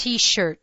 t-shirt.